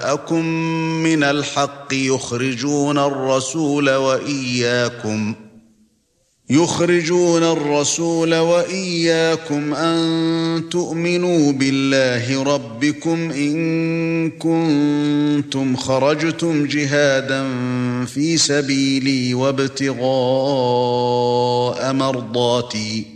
جاءكم من الحق يخرجون الرسول وإياكم يخرجون الرسول وإياكم أن تؤمنوا بالله ربكم إن كنتم خرجتم جهادا في سبيلي وابتغاء مرضاتي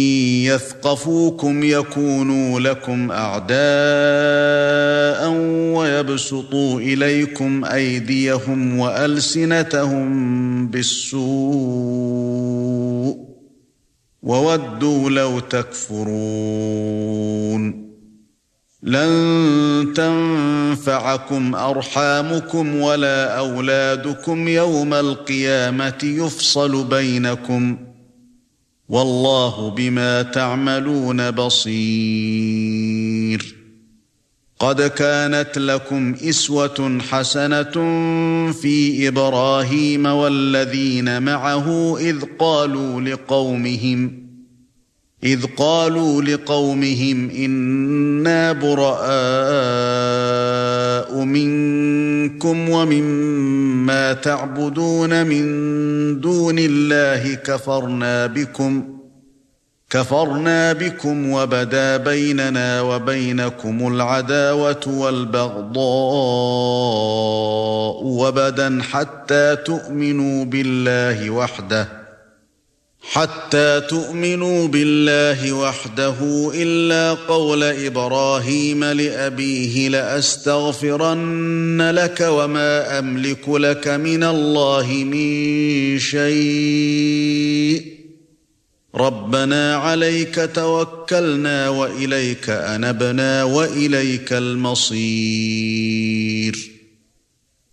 يثقفوكم يكونوا لكم أعداء ويبسطوا إليكم أيديهم وألسنتهم بالسوء وودوا لو تكفرون لن تنفعكم أرحامكم ولا أولادكم يوم القيامة يفصل بينكم والله بما تعملون بصير. قد كانت لكم إسوة حسنة في إبراهيم والذين معه إذ قالوا لقومهم إذ قالوا لقومهم إنا براء منكم ومما تعبدون من دون الله كفرنا بكم كفرنا بكم وبدا بيننا وبينكم العداوة والبغضاء وبدا حتى تؤمنوا بالله وحده. حتى تؤمنوا بالله وحده إلا قول إبراهيم لأبيه لأستغفرن لك وما أملك لك من الله من شيء. ربنا عليك توكلنا وإليك أنبنا وإليك المصير.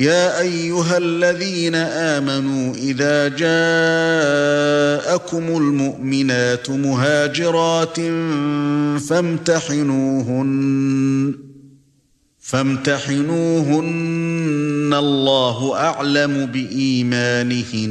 يا أيها الذين آمنوا إذا جاءكم المؤمنات مهاجرات فامتحنوهن فامتحنوهن الله أعلم بإيمانهن.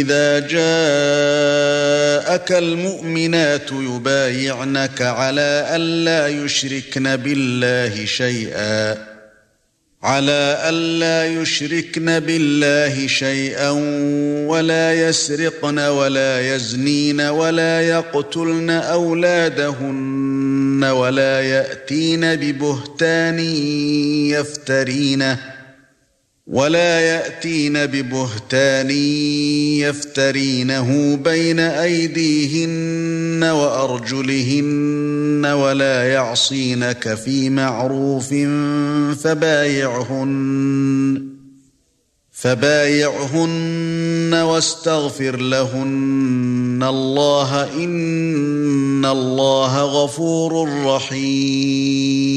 اذا جاءك المؤمنات يبايعنك على الا يشركن بالله شيئا. على الا يشركن بالله شيئا ولا يسرقن ولا يزنين ولا يقتلن اولادهن ولا ياتين ببهتان يفترينه. ولا يأتين ببهتان يفترينه بين أيديهن وأرجلهن ولا يعصينك في معروف فبايعهن فبايعهن واستغفر لهن الله إن الله غفور رحيم